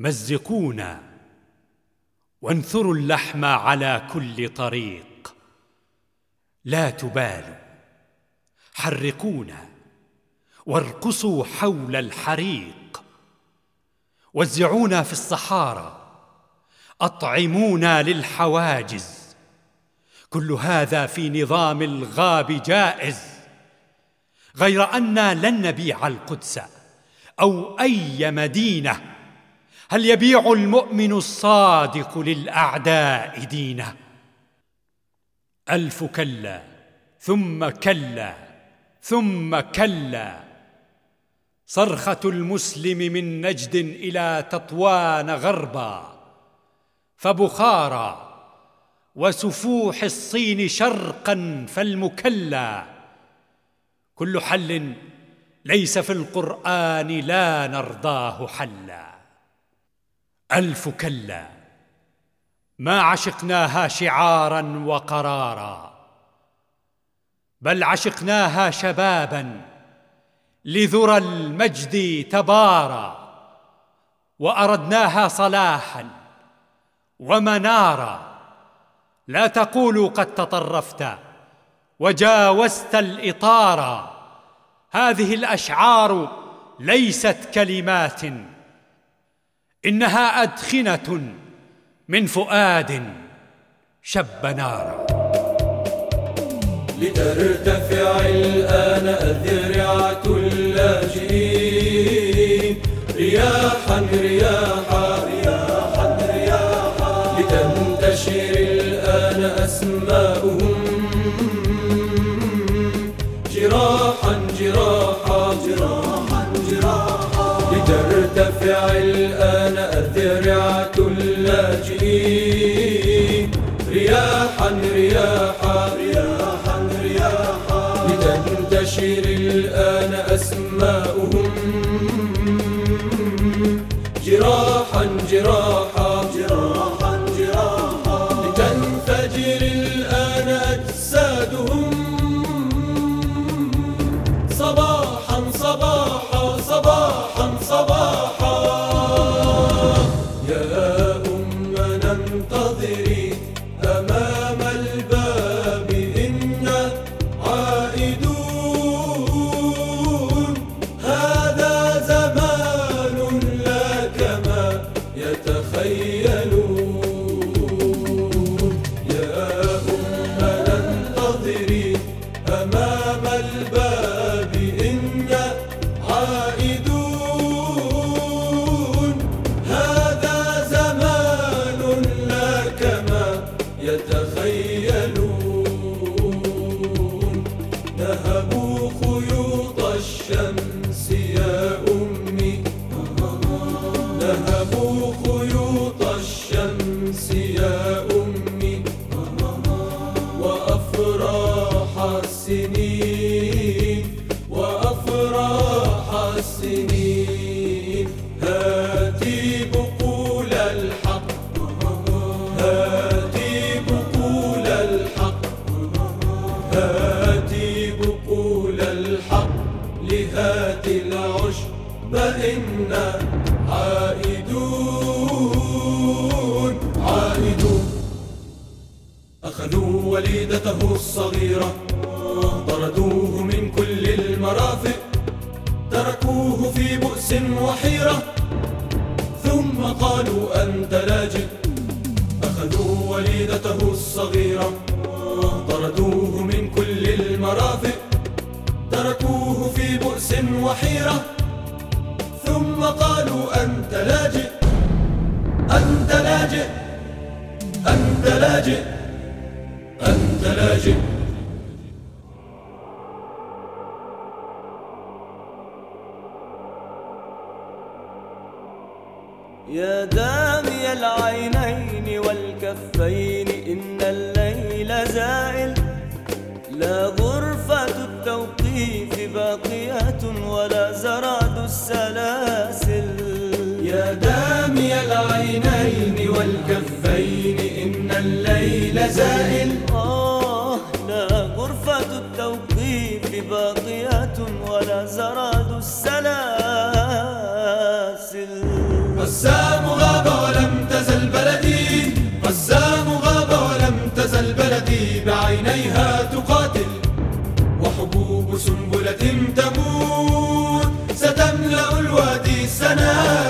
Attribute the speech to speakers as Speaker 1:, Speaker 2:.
Speaker 1: مزقونا. وانثروا اللحم على كل طريق. لا تبالوا. حرقونا. وارقصوا حول الحريق. وزعونا في الصحارى. أطعمونا للحواجز. كل هذا في نظام الغاب جائز. غير أنا لن نبيع القدس أو أي مدينة. هل يبيع المؤمن الصادق للأعداء دينه؟ ألف كلا ثم كلا ثم كلا. صرخة المسلم من نجد إلى تطوان غربا. فبخارى وسفوح الصين شرقا فالمكلا. كل حل ليس في القرآن لا نرضاه حلا. ألف كلا. ما عشقناها شعارا وقرارا بل عشقناها شبابا لذرى المجد تبارى وأردناها صلاحا ومنارا. لا تقولوا قد تطرفت وجاوزت الاطار هذه الأشعار ليست كلمات إنها أدخنة من فؤاد شب نارا.
Speaker 2: لترتفع الآن اذرعه اللاجئين. رياحا رياحا رياحا رياحا. لتنتشر الآن أسماؤهم. جراحا جراحا جراحا. الآن أذرعة اللاجئين رياحا رياحا رياحا رياحا. لتنتشر الآن أسماؤهم. جراحا جراحا جراحا جراحا. لتنفجر الآن أجسادهم. يا وأفراح السنين وأفراح السنين. هاتي بقول الحق هاتي بقول الحق. هاتي بقول الحق لهات العشب إنا عائدون عائدون. أخذوا وليدته الصغيرة. طردوه من كل المرافق. تركوه في بؤس وحيرة. ثم قالوا أنت لاجئ. أخذوا وليدته الصغيرة. طردوه من كل المرافق. تركوه في بؤس وحيرة. ثم قالوا أنت لاجئ. أنت لاجئ. أنت لاجئ. أنت لاجئ
Speaker 3: يا دامي العينين والكفين إن الليل زائل. لا غرفة التوقيف باقية ولا زراد السلاسل.
Speaker 2: يا دامي العينين والكفين إن الليل زائل. السنة.